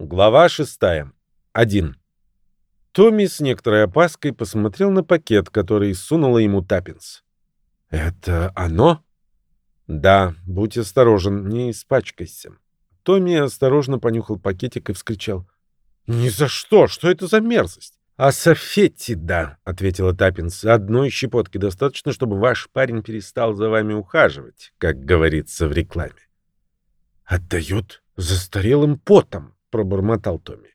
Глава шестая. Один. Томми с некоторой опаской посмотрел на пакет, который сунула ему Таппинс. «Это оно?» «Да, будь осторожен, не испачкайся». Томми осторожно понюхал пакетик и вскричал. «Ни за что! Что это за мерзость?» «Асафетида», — ответила Таппинс. «Одной щепотки достаточно, чтобы ваш парень перестал за вами ухаживать, как говорится в рекламе». «Отдает застарелым потом», — пробормотал Томми.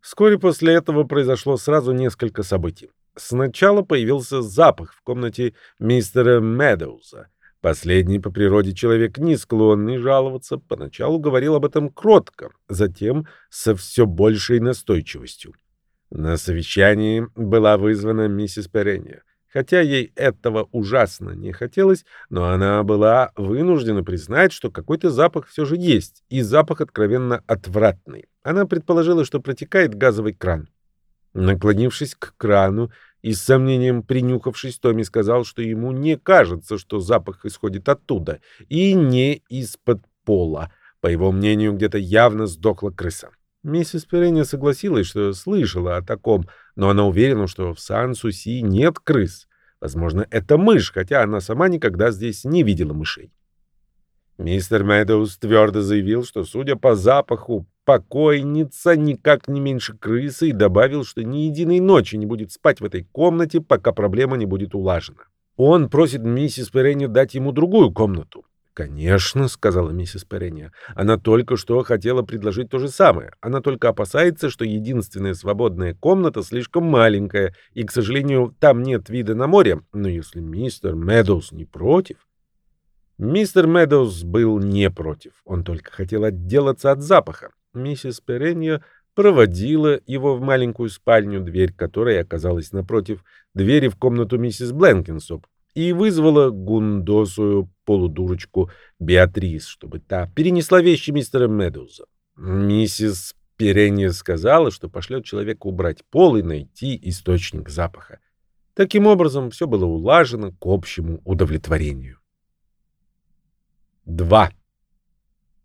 Вскоре после этого произошло сразу несколько событий. Сначала появился запах в комнате мистера Медоуза. Последний по природе человек, не склонный жаловаться, поначалу говорил об этом кротко, затем со все большей настойчивостью. На совещании была вызвана миссис Перенья. Хотя ей этого ужасно не хотелось, но она была вынуждена признать, что какой-то запах все же есть, и запах откровенно отвратный. Она предположила, что протекает газовый кран. Наклонившись к крану и с сомнением принюхавшись, Томми сказал, что ему не кажется, что запах исходит оттуда, и не из-под пола. По его мнению, где-то явно сдохла крыса. Миссис Перенни согласилась, что слышала о таком, но она уверена, что в Сан-Суси нет крыс. Возможно, это мышь, хотя она сама никогда здесь не видела мышей. Мистер Мэдоуз твердо заявил, что, судя по запаху, покойница никак не меньше крысы и добавил, что ни единой ночи не будет спать в этой комнате, пока проблема не будет улажена. Он просит миссис Перенни дать ему другую комнату. «Конечно», — сказала миссис Перенья. «Она только что хотела предложить то же самое. Она только опасается, что единственная свободная комната слишком маленькая, и, к сожалению, там нет вида на море. Но если мистер Медоуз не против...» Мистер Медоуз был не против. Он только хотел отделаться от запаха. Миссис Перенья проводила его в маленькую спальню, дверь которой оказалась напротив двери в комнату миссис Бленкинсоп, и вызвала гундосую полудурочку Беатрис, чтобы та перенесла вещи мистера Медуза. Миссис Перенья сказала, что пошлет человека убрать пол и найти источник запаха. Таким образом, все было улажено к общему удовлетворению. 2.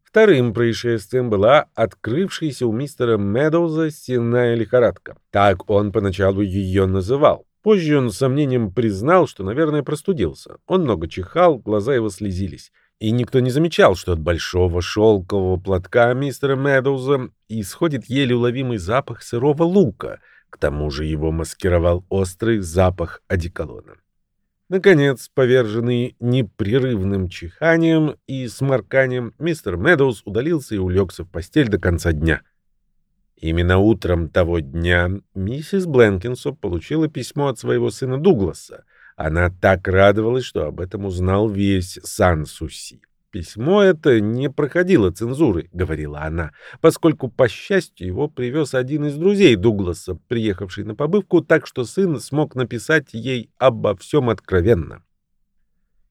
Вторым происшествием была открывшаяся у мистера Медоуза стенная лихорадка. Так он поначалу ее называл. Позже он с сомнением признал, что, наверное, простудился. Он много чихал, глаза его слезились. И никто не замечал, что от большого шелкового платка мистера Медоуза исходит еле уловимый запах сырого лука. К тому же его маскировал острый запах одеколона. Наконец, поверженный непрерывным чиханием и сморканием, мистер Медоуз удалился и улегся в постель до конца дня — Именно утром того дня миссис Бленкинсоп получила письмо от своего сына Дугласа. Она так радовалась, что об этом узнал весь Сан-Суси. Письмо это не проходило цензуры, говорила она, поскольку, по счастью, его привез один из друзей Дугласа, приехавший на побывку, так что сын смог написать ей обо всем откровенно.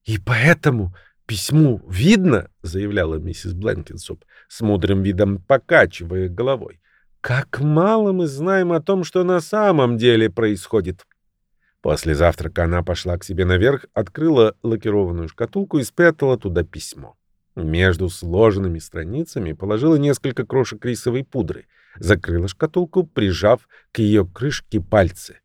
«И поэтому письму видно», — заявляла миссис Бленкинсоп, с мудрым видом покачивая головой, как мало мы знаем о том, что на самом деле происходит. После завтрака она пошла к себе наверх, открыла лакированную шкатулку и спрятала туда письмо. Между сложенными страницами положила несколько крошек рисовой пудры, закрыла шкатулку, прижав к ее крышке пальцы.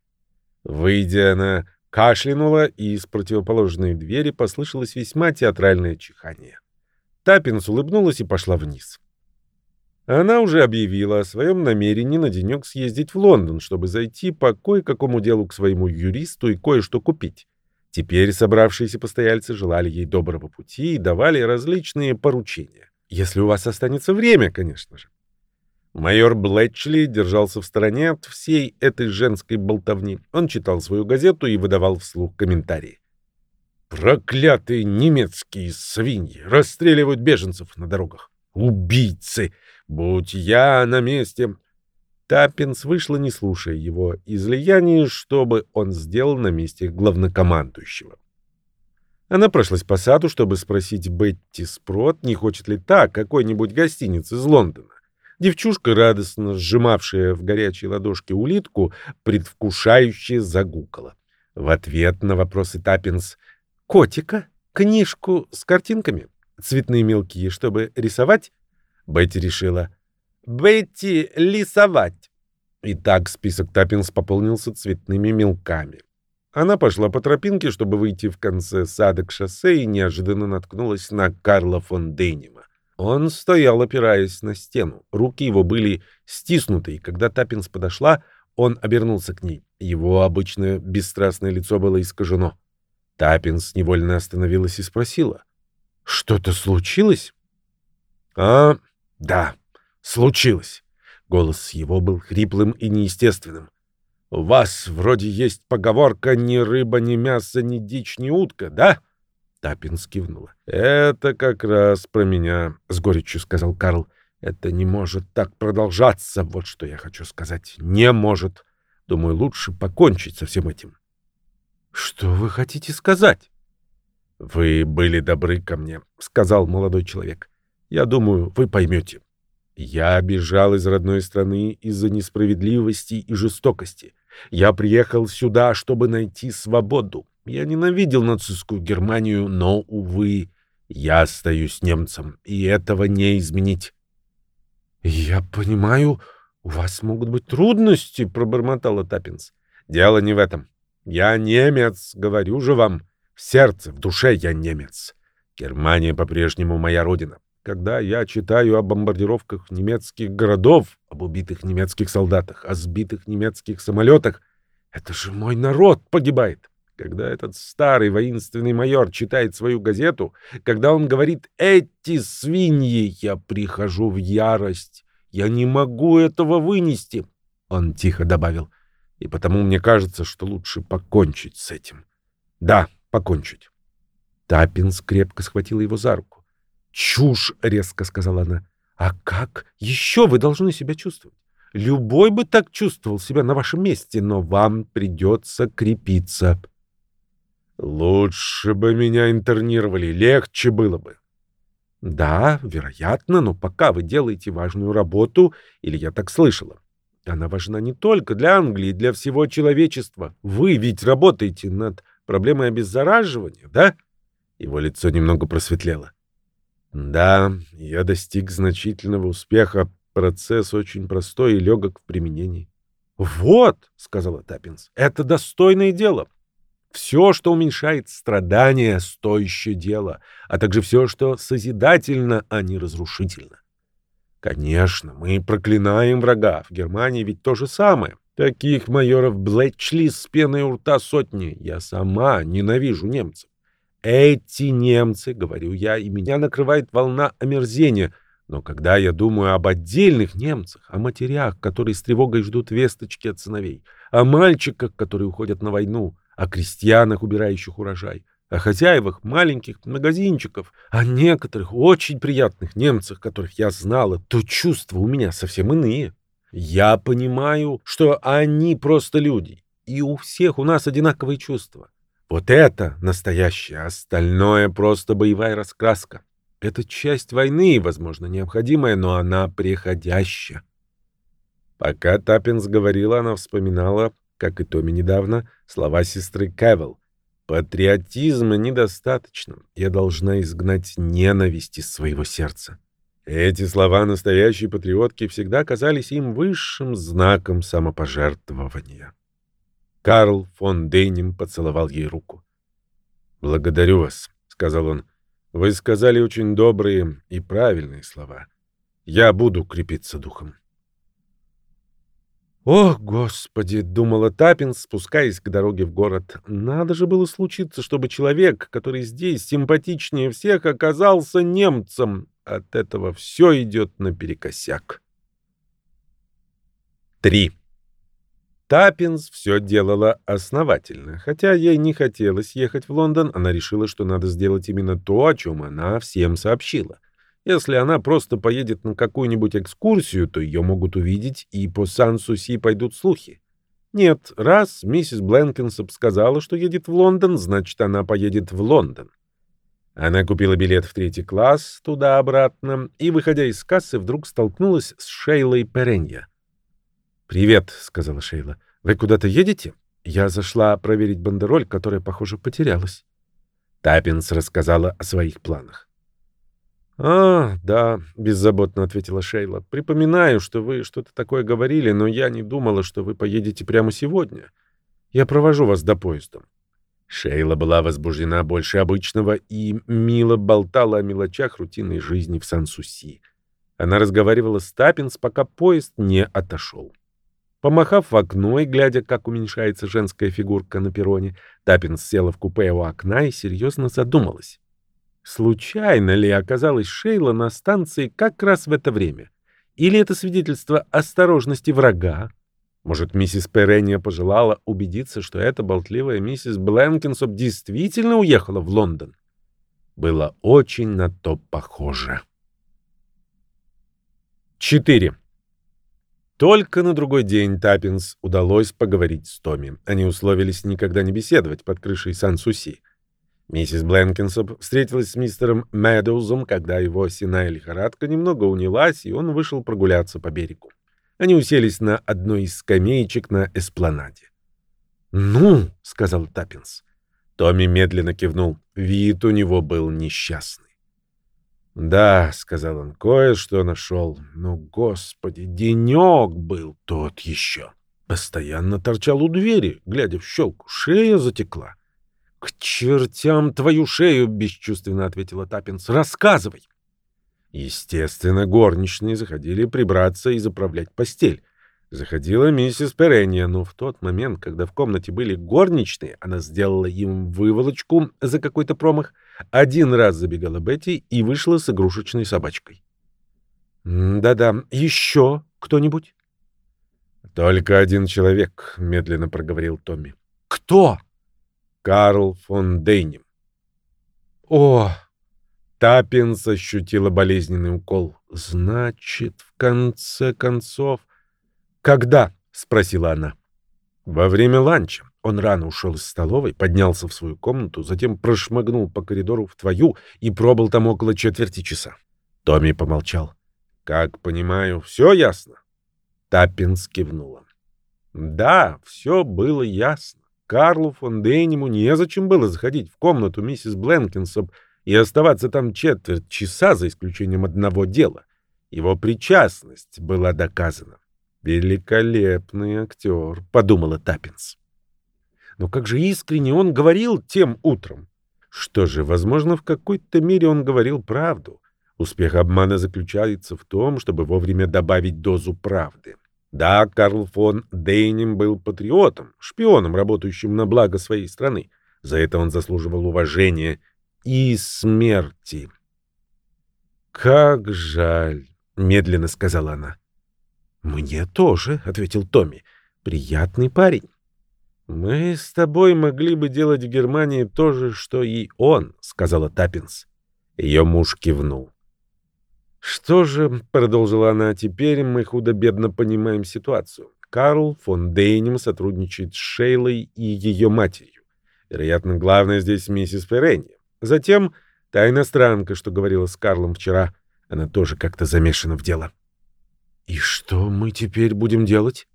Выйдя, она кашлянула, и из противоположной двери послышалось весьма театральное чихание. Таппинс улыбнулась и пошла вниз. Она уже объявила о своем намерении на денек съездить в Лондон, чтобы зайти по кое-какому делу к своему юристу и кое-что купить. Теперь собравшиеся постояльцы желали ей доброго пути и давали различные поручения. Если у вас останется время, конечно же. Майор Блэтчли держался в стороне от всей этой женской болтовни. Он читал свою газету и выдавал вслух комментарии. «Проклятые немецкие свиньи расстреливают беженцев на дорогах. Убийцы! Будь я на месте... Таппинс вышла, не слушая его излияния, чтобы он сделал на месте главнокомандующего. Она прошлась по саду, чтобы спросить Бетти Спрот, не хочет ли та какой-нибудь гостиницы из Лондона. Девчушка, радостно сжимавшая в горячей ладошке улитку, предвкушающе загукала. В ответ на вопросы Таппинс «Котика? Книжку с картинками? Цветные мелкие, чтобы рисовать?» Бетти решила. Бетти лисовать. Итак, список Таппинс пополнился цветными мелками. Она пошла по тропинке, чтобы выйти в конце сада к шоссе, и неожиданно наткнулась на Карла фон Дейнима. Он стоял, опираясь на стену. Руки его были стиснуты, и когда Таппинс подошла, он обернулся к ней. Его обычное бесстрастное лицо было искажено. Таппинс невольно остановилась и спросила. «Что-то случилось?» «А, да, случилось». Голос его был хриплым и неестественным. «У вас вроде есть поговорка «ни рыба, ни мясо, ни дичь, ни утка», да?» Таппинс кивнула. «Это как раз про меня», — с горечью сказал Карл. «Это не может так продолжаться, вот что я хочу сказать. Не может. Думаю, лучше покончить со всем этим». «Что вы хотите сказать?» «Вы были добры ко мне», — сказал молодой человек. «Я думаю, вы поймете. Я бежал из родной страны из-за несправедливости и жестокости. Я приехал сюда, чтобы найти свободу. Я ненавидел нацистскую Германию, но, увы, я остаюсь немцем, и этого не изменить. — Я понимаю, у вас могут быть трудности, — пробормотала Таппинс. — Дело не в этом. Я немец, говорю же вам. В сердце, в душе я немец. Германия по-прежнему моя родина. Когда я читаю о бомбардировках немецких городов, об убитых немецких солдатах, о сбитых немецких самолетах, это же мой народ погибает. Когда этот старый воинственный майор читает свою газету, когда он говорит «эти свиньи», я прихожу в ярость. Я не могу этого вынести. Он тихо добавил. И потому мне кажется, что лучше покончить с этим. Да, покончить. Таппинс крепко схватила его за руку. «Чушь!» — резко сказала она. «А как еще вы должны себя чувствовать? Любой бы так чувствовал себя на вашем месте, но вам придется крепиться». «Лучше бы меня интернировали, легче было бы». «Да, вероятно, но пока вы делаете важную работу, или я так слышала, она важна не только для Англии, для всего человечества. Вы ведь работаете над проблемой обеззараживания, да?» Его лицо немного просветлело. «Да, я достиг значительного успеха. Процесс очень простой и легок в применении». «Вот», — сказала Таппинс, — «это достойное дело. Все, что уменьшает страдания, стоящее дело, а также все, что созидательно, а не разрушительно. Конечно, мы проклинаем врага. В Германии ведь то же самое. Таких майоров Блэчли с пеной у рта сотни. Я сама ненавижу немцев. Эти немцы, говорю я, и меня накрывает волна омерзения. Но когда я думаю об отдельных немцах, о матерях, которые с тревогой ждут весточки от сыновей, о мальчиках, которые уходят на войну, о крестьянах, убирающих урожай, о хозяевах маленьких магазинчиков, о некоторых очень приятных немцах, которых я знала, то чувства у меня совсем иные. Я понимаю, что они просто люди, и у всех у нас одинаковые чувства. Вот это настоящее, остальное просто боевая раскраска. Это часть войны, возможно, необходимая, но она приходящая. Пока Таппинс говорила, она вспоминала как и Томми недавно, слова сестры Кэвел. «Патриотизма недостаточно. Я должна изгнать ненависть из своего сердца». Эти слова настоящей патриотки всегда казались им высшим знаком самопожертвования. Карл фон Дейнем поцеловал ей руку. «Благодарю вас», — сказал он. «Вы сказали очень добрые и правильные слова. Я буду крепиться духом». «О, Господи!» — думала Тапин, спускаясь к дороге в город. «Надо же было случиться, чтобы человек, который здесь симпатичнее всех, оказался немцем. От этого все идет наперекосяк». Три. Таппинс все делала основательно. Хотя ей не хотелось ехать в Лондон, она решила, что надо сделать именно то, о чем она всем сообщила. Если она просто поедет на какую-нибудь экскурсию, то ее могут увидеть, и по Сан-Суси пойдут слухи. Нет, раз миссис Бленкинсоп сказала, что едет в Лондон, значит, она поедет в Лондон. Она купила билет в третий класс туда-обратно и, выходя из кассы, вдруг столкнулась с Шейлой Перенья. «Привет», — сказала Шейла. «Вы куда-то едете?» Я зашла проверить бандероль, которая, похоже, потерялась. Таппинс рассказала о своих планах. «А, да», — беззаботно ответила Шейла. «Припоминаю, что вы что-то такое говорили, но я не думала, что вы поедете прямо сегодня. Я провожу вас до поезда». Шейла была возбуждена больше обычного и мило болтала о мелочах рутинной жизни в Сан-Суси. Она разговаривала с Таппенс, пока поезд не отошел. Помахав в окно и глядя, как уменьшается женская фигурка на перроне, Таппенс села в купе у окна и серьезно задумалась. Случайно ли оказалась Шейла на станции как раз в это время? Или это свидетельство осторожности врага? Может, миссис Перенья пожелала убедиться, что эта болтливая миссис Бленкинсоп действительно уехала в Лондон? Было очень на то похоже. 4. Только на другой день Таппинс удалось поговорить с Томми. Они условились никогда не беседовать под крышей Сан-Суси. Миссис Бленкинсоп встретилась с мистером Мэдоузом, когда его синая лихорадка немного унялась, и он вышел прогуляться по берегу. Они уселись на одной из скамеечек на эспланаде. «Ну», — сказал Таппенс. Томми медленно кивнул. Вид у него был несчастный. «Да», — сказал он, — «кое-что нашел. Но, господи, денек был тот еще. Постоянно торчал у двери, глядя в щелку. Шея затекла. «К чертям твою шею!» — бесчувственно ответила Таппенс. «Рассказывай!» Естественно, горничные заходили прибраться и заправлять постель. Заходила миссис Перенья, но в тот момент, когда в комнате были горничные, она сделала им выволочку за какой-то промах. Один раз забегала Бетти и вышла с игрушечной собачкой. «Да-да, еще кто-нибудь?» «Только один человек», — медленно проговорил Томми. «Кто?» Карл фон Дейнем. О! Таппинс ощутила болезненный укол. Значит, в конце концов... Когда? спросила она. Во время ланча. Он рано ушел из столовой, поднялся в свою комнату, затем прошмыгнул по коридору в твою и пробыл там около четверти часа. Томми помолчал. «Как понимаю, все ясно?» Таппинс кивнула. «Да, все было ясно. Карлу фон Дейнему незачем было заходить в комнату миссис Бленкинсоп и оставаться там четверть часа, за исключением одного дела. Его причастность была доказана. «Великолепный актер», — подумала Таппинс. Но как же искренне он говорил тем утром. Что же, возможно, в какой-то мере он говорил правду. Успех обмана заключается в том, чтобы вовремя добавить дозу правды. Да, Карл фон Дейнем был патриотом, шпионом, работающим на благо своей страны. За это он заслуживал уважения и смерти. «Как жаль», — медленно сказала она. «Мне тоже», — ответил Томми. «Приятный парень». «Мы с тобой могли бы делать в Германии то же, что и он», — сказала Таппинс. Ее муж кивнул. «Что же», — продолжила она, — «теперь мы худо-бедно понимаем ситуацию. Карл фон Дейнем сотрудничает с Шейлой и ее матерью. Вероятно, главное здесь миссис Ференни. Затем та иностранка, что говорила с Карлом вчера, она тоже как-то замешана в дело». «И что мы теперь будем делать?»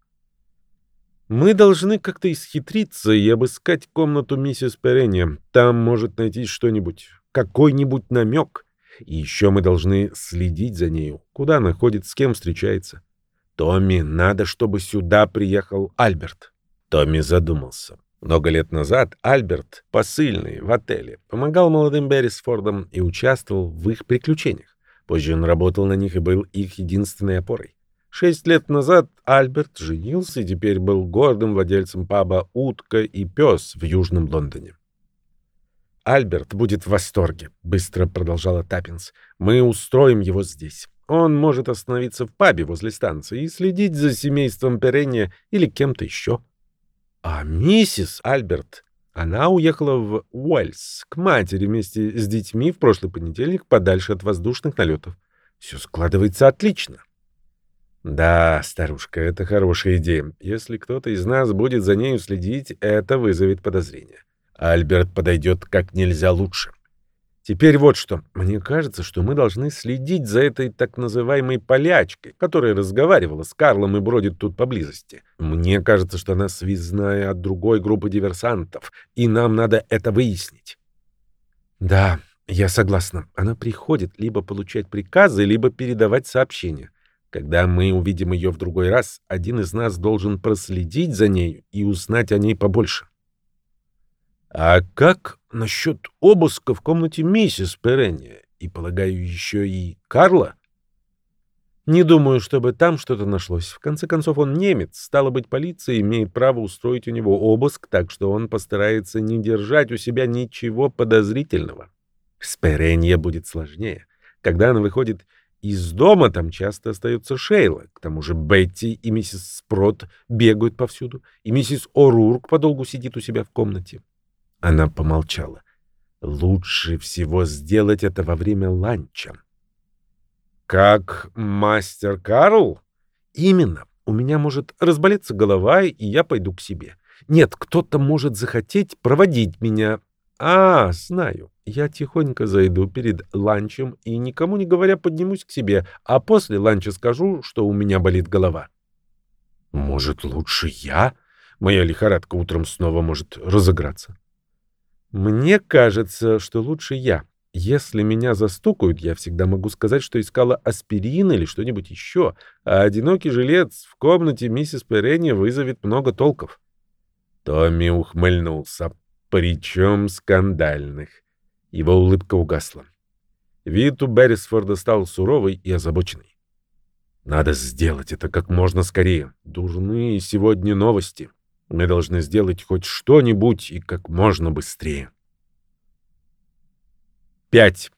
«Мы должны как-то исхитриться и обыскать комнату миссис Перенни. Там может найти что-нибудь, какой-нибудь намек». И еще мы должны следить за нею, куда она ходит, с кем встречается. Томми, надо, чтобы сюда приехал Альберт. Томми задумался. Много лет назад Альберт, посыльный в отеле, помогал молодым Беррисфордам и участвовал в их приключениях. Позже он работал на них и был их единственной опорой. Шесть лет назад Альберт женился и теперь был гордым владельцем паба «Утка и пес» в Южном Лондоне. Альберт будет в восторге, быстро продолжала Таппинс. Мы устроим его здесь. Он может остановиться в пабе возле станции и следить за семейством Перенни или кем-то еще. А миссис Альберт, она уехала в Уэльс к матери вместе с детьми в прошлый понедельник подальше от воздушных налетов. Все складывается отлично. Да, старушка, это хорошая идея. Если кто-то из нас будет за нею следить, это вызовет подозрение. Альберт подойдет как нельзя лучше. Теперь вот что. Мне кажется, что мы должны следить за этой так называемой полячкой, которая разговаривала с Карлом и бродит тут поблизости. Мне кажется, что она связная от другой группы диверсантов, и нам надо это выяснить. Да, Я согласна. Она приходит либо получать приказы, либо передавать сообщения. Когда мы увидим ее в другой раз, один из нас должен проследить за ней и узнать о ней побольше. А как насчет обыска в комнате миссис Перенни и, полагаю, еще и Карла? Не думаю, чтобы там что-то нашлось. В конце концов, он немец. Стало быть, полиция имеет право устроить у него обыск, так что он постарается не держать у себя ничего подозрительного. С Перенье будет сложнее. Когда она выходит из дома, там часто остается Шейла. К тому же Бетти и миссис Спрот бегают повсюду, и миссис О'Рурк подолгу сидит у себя в комнате. Она помолчала. Лучше всего сделать это во время ланча. Как мастер Карл? Именно. У меня может разболеться голова, и я пойду к себе. Нет, кто-то может захотеть проводить меня. А, знаю. Я тихонько зайду перед ланчем и, никому не говоря, поднимусь к себе, а после ланча скажу, что у меня болит голова. Может, лучше я? Моя лихорадка утром снова может разыграться. Мне кажется, что лучше я. Если меня застукают, я всегда могу сказать, что искала аспирин или что-нибудь еще, а одинокий жилец в комнате миссис Перенни вызовет много толков. Томми ухмыльнулся, причем скандальных. Его улыбка угасла. Вид у Беррисфорда стал суровый и озабоченный. «Надо сделать это как можно скорее. Дурные сегодня новости. Мы должны сделать хоть что-нибудь и как можно быстрее». 5.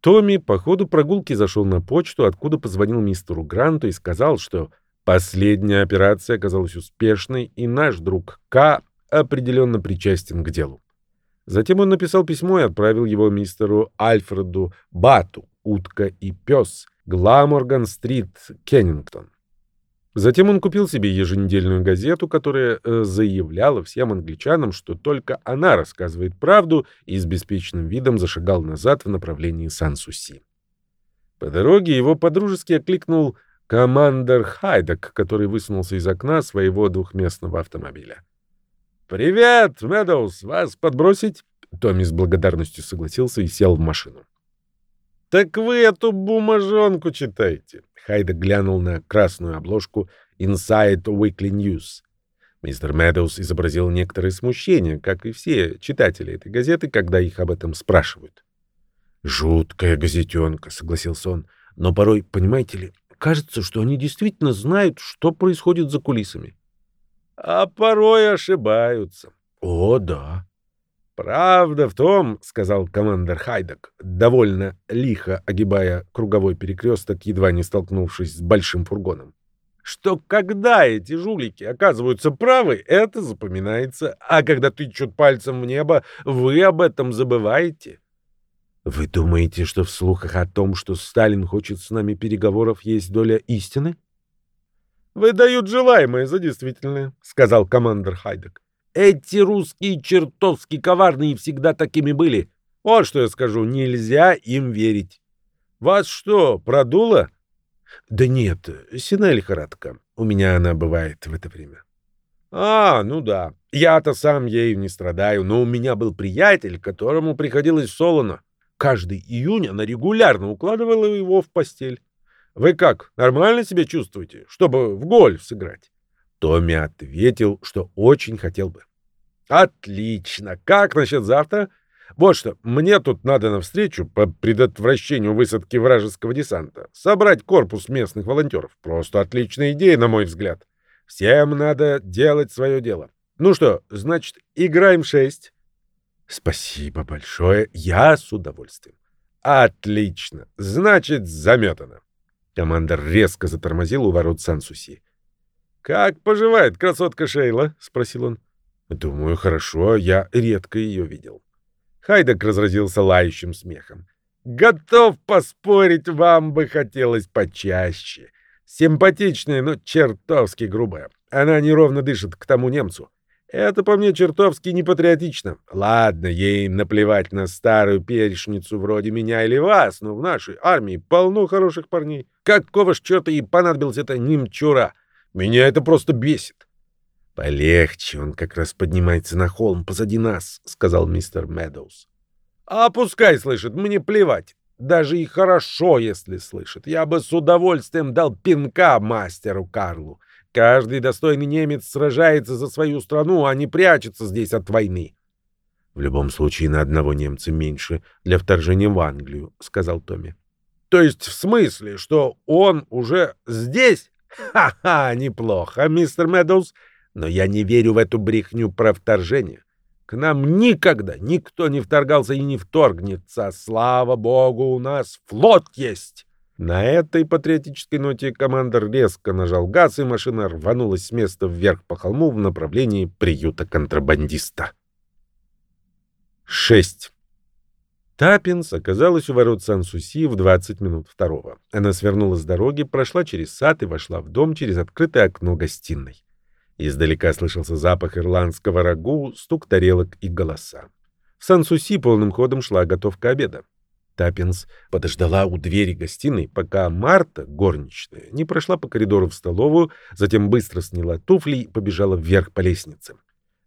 Томми по ходу прогулки зашел на почту, откуда позвонил мистеру Гранту и сказал, что последняя операция оказалась успешной, и наш друг К определенно причастен к делу. Затем он написал письмо и отправил его мистеру Альфреду Бату, утка и пес, Гламорган-стрит, Кеннингтон. Затем он купил себе еженедельную газету, которая э, заявляла всем англичанам, что только она рассказывает правду, и с беспечным видом зашагал назад в направлении Сан-Суси. По дороге его подружески окликнул командир Хайдек, который высунулся из окна своего двухместного автомобиля. «Привет, Медоуз! Вас подбросить?» Томми с благодарностью согласился и сел в машину. «Так вы эту бумажонку читаете?» Хайда глянул на красную обложку Inside Weekly News. Мистер Медоуз изобразил некоторое смущение, как и все читатели этой газеты, когда их об этом спрашивают. «Жуткая газетенка», — согласился он. «Но порой, понимаете ли, кажется, что они действительно знают, что происходит за кулисами». «А порой ошибаются». «О, да». «Правда в том, — сказал командир Хайдак, довольно лихо огибая круговой перекресток, едва не столкнувшись с большим фургоном, — что когда эти жулики оказываются правы, это запоминается, а когда тычут пальцем в небо, вы об этом забываете». «Вы думаете, что в слухах о том, что Сталин хочет с нами переговоров, есть доля истины?» «Выдают желаемое за действительное», — сказал командир Хайдак. Эти русские чертовски коварные всегда такими были. Вот что я скажу, нельзя им верить. Вас что, продуло? Да нет, сильная лихорадка. У меня она бывает в это время. А, ну да. Я-то сам ею не страдаю, но у меня был приятель, которому приходилось солоно. Каждый июнь она регулярно укладывала его в постель. Вы как, нормально себя чувствуете, чтобы в гольф сыграть? Томми ответил, что очень хотел бы. Отлично. Как насчет завтра? Вот что, мне тут надо навстречу по предотвращению высадки вражеского десанта. Собрать корпус местных волонтеров. Просто отличная идея, на мой взгляд. Всем надо делать свое дело. Ну что, значит, играем шесть? Спасибо большое. Я с удовольствием. Отлично. Значит, заметано. Командор резко затормозил у ворот Сан-Суси. «Как поживает красотка Шейла?» — спросил он. «Думаю, хорошо. Я редко ее видел». Хайдек разразился лающим смехом. «Готов поспорить, вам бы хотелось почаще. Симпатичная, но чертовски грубая. Она неровно дышит к тому немцу. Это по мне чертовски непатриотично. Ладно, ей наплевать на старую перешницу вроде меня или вас, но в нашей армии полно хороших парней. Какого ж черта ей понадобилась эта немчура?» Меня это просто бесит. Полегче, он как раз поднимается на холм позади нас, сказал мистер Медоуз. А пускай слышит, мне плевать. Даже и хорошо, если слышит. Я бы с удовольствием дал пинка мастеру Карлу. Каждый достойный немец сражается за свою страну, а не прячется здесь от войны. В любом случае на одного немца меньше для вторжения в Англию, сказал Томми. То есть в смысле, что он уже здесь? Ха-ха, неплохо, мистер Медоуз, но я не верю в эту брехню про вторжение. К нам никогда никто не вторгался и не вторгнется. Слава богу, у нас флот есть. На этой патриотической ноте командор резко нажал газ, и машина рванулась с места вверх по холму в направлении приюта контрабандиста. 6. Таппинс оказалась у ворот Сан-Суси в 20 минут второго. Она свернула с дороги, прошла через сад и вошла в дом через открытое окно гостиной. Издалека слышался запах ирландского рагу, стук тарелок и голоса. В Сан-Суси полным ходом шла готовка обеда. Таппинс подождала у двери гостиной, пока Марта, горничная, не прошла по коридору в столовую, затем быстро сняла туфли и побежала вверх по лестнице.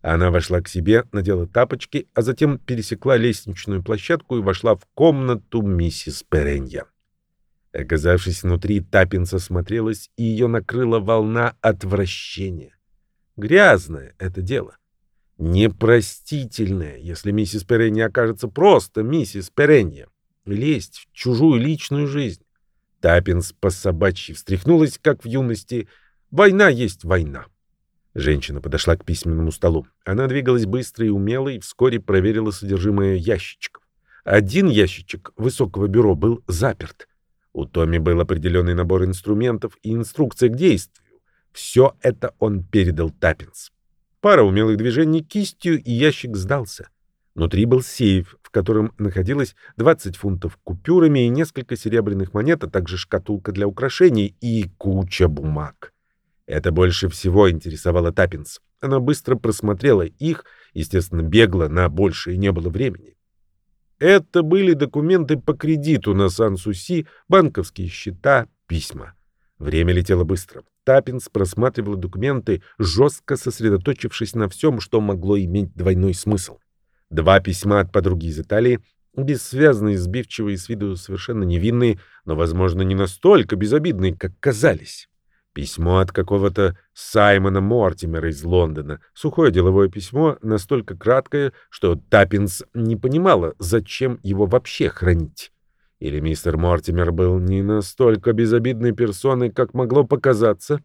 Она вошла к себе, надела тапочки, а затем пересекла лестничную площадку и вошла в комнату миссис Перенья. Оказавшись внутри, Таппинс осмотрелась, и ее накрыла волна отвращения. Грязное это дело. Непростительное, если миссис Перенни окажется просто миссис Перенни. Лезть в чужую личную жизнь. Таппенс по-собачьи встряхнулась, как в юности. Война есть война. Женщина подошла к письменному столу. Она двигалась быстро и умело и вскоре проверила содержимое ящичков. Один ящичек высокого бюро был заперт. У Томми был определенный набор инструментов и инструкция к действию. Все это он передал Таппенс. Пара умелых движений кистью, и ящик сдался. Внутри был сейф, в котором находилось 20 фунтов купюрами и несколько серебряных монет, а также шкатулка для украшений и куча бумаг. Это больше всего интересовало Таппинс. Она быстро просмотрела их, естественно, бегло, на большее не было времени. Это были документы по кредиту на Сан-Суси, банковские счета, письма. Время летело быстро. Таппинс просматривал документы, жестко сосредоточившись на всем, что могло иметь двойной смысл. Два письма от подруги из Италии, бессвязные, сбивчивые, с виду совершенно невинные, но, возможно, не настолько безобидные, как казались. Письмо от какого-то Саймона Мортимера из Лондона. Сухое деловое письмо, настолько краткое, что Таппинс не понимала, зачем его вообще хранить. Или мистер Мортимер был не настолько безобидной персоной, как могло показаться?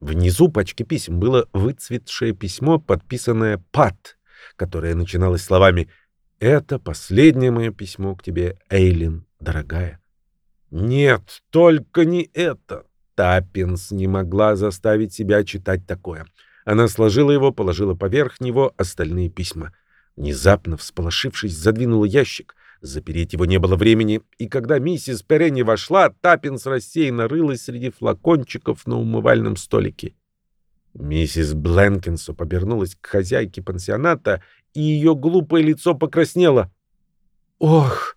Внизу пачки писем было выцветшее письмо, подписанное «Пат», которое начиналось словами «Это последнее мое письмо к тебе, Эйлин, дорогая». Нет, только не это. Таппинс не могла заставить себя читать такое. Она сложила его, положила поверх него остальные письма. Внезапно, всполошившись, задвинула ящик. Запереть его не было времени, и когда миссис Перенни вошла, Таппинс рассеянно рылась среди флакончиков на умывальном столике. Миссис Бленкинсу обернулась к хозяйке пансионата, и ее глупое лицо покраснело. «Ох,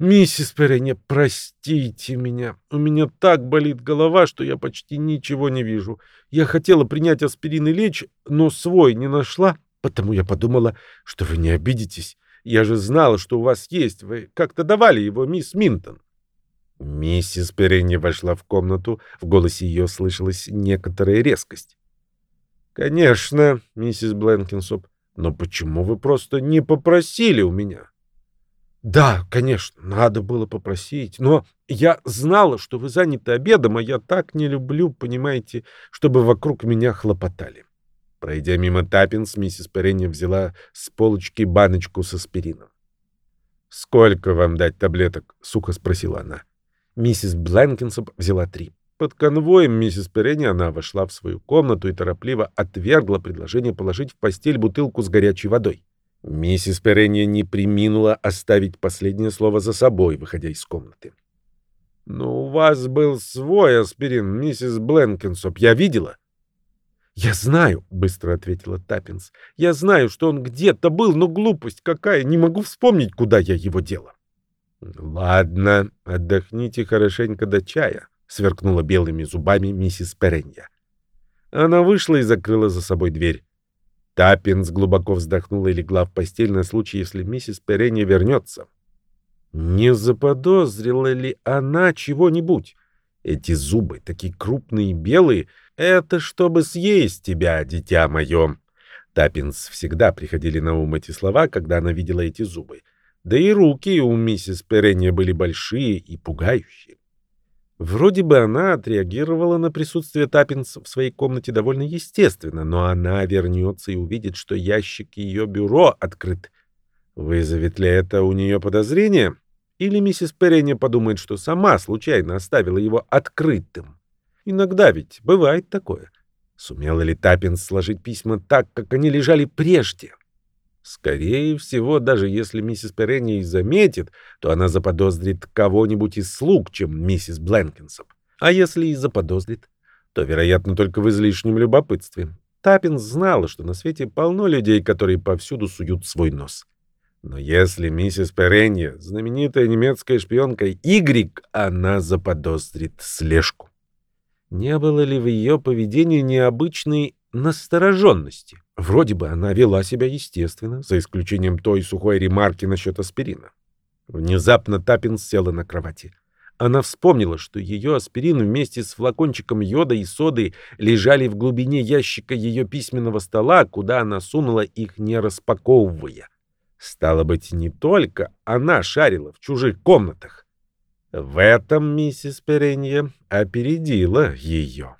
миссис Перенни, простите меня. У меня так болит голова, что я почти ничего не вижу. Я хотела принять аспирин и лечь, но свой не нашла, потому я подумала, что вы не обидитесь». Я же знала, что у вас есть. Вы как-то давали его, мисс Минтон. Миссис Перенни вошла в комнату. В голосе ее слышалась некоторая резкость. «Конечно, миссис Бленкинсоп. Но почему вы просто не попросили у меня?» «Да, конечно, надо было попросить. Но я знала, что вы заняты обедом, а я так не люблю, понимаете, чтобы вокруг меня хлопотали. Пройдя мимо Таппинс, миссис Перенни взяла с полочки баночку с аспирином. «Сколько вам дать таблеток?» — сухо спросила она. Миссис Бленкинсоп взяла три. Под конвоем миссис Перенни она вошла в свою комнату и торопливо отвергла предложение положить в постель бутылку с горячей водой. Миссис Перенни не приминула оставить последнее слово за собой, выходя из комнаты. «Но у вас был свой аспирин, миссис Бленкинсоп, я видела». «Я знаю», — быстро ответила Таппинс. «Я знаю, что он где-то был, но глупость какая, не могу вспомнить, куда я его дела». «Ладно, отдохните хорошенько до чая», — сверкнула белыми зубами миссис Перенья. Она вышла и закрыла за собой дверь. Таппинс глубоко вздохнула и легла в постель на случай, если миссис Перенни вернется. Не заподозрила ли она чего-нибудь? Эти зубы, такие крупные и белые, это чтобы съесть тебя, дитя мое. Таппинс всегда приходили на ум эти слова, когда она видела эти зубы. Да и руки у миссис Перенни были большие и пугающие. Вроде бы она отреагировала на присутствие Таппинс в своей комнате довольно естественно, но она вернется и увидит, что ящик ее бюро открыт. Вызовет ли это у нее подозрение? Или миссис Перенни подумает, что сама случайно оставила его открытым? Иногда ведь бывает такое. Сумела ли Таппинс сложить письма так, как они лежали прежде? Скорее всего, даже если миссис Перенни и заметит, то она заподозрит кого-нибудь из слуг, чем миссис Бленкинсоп. А если и заподозрит, то, вероятно, только в излишнем любопытстве. Таппинс знала, что на свете полно людей, которые повсюду суют свой нос. Но если миссис Перенни, знаменитая немецкая шпионка Y, она заподозрит слежку. Не было ли в ее поведении необычной настороженности? Вроде бы она вела себя естественно, за исключением той сухой ремарки насчет аспирина. Внезапно Таппин села на кровати. Она вспомнила, что ее аспирин вместе с флакончиком йода и соды лежали в глубине ящика ее письменного стола, куда она сунула их, не распаковывая. Стало быть, не только она шарила в чужих комнатах. В этом миссис Перенье опередила ее.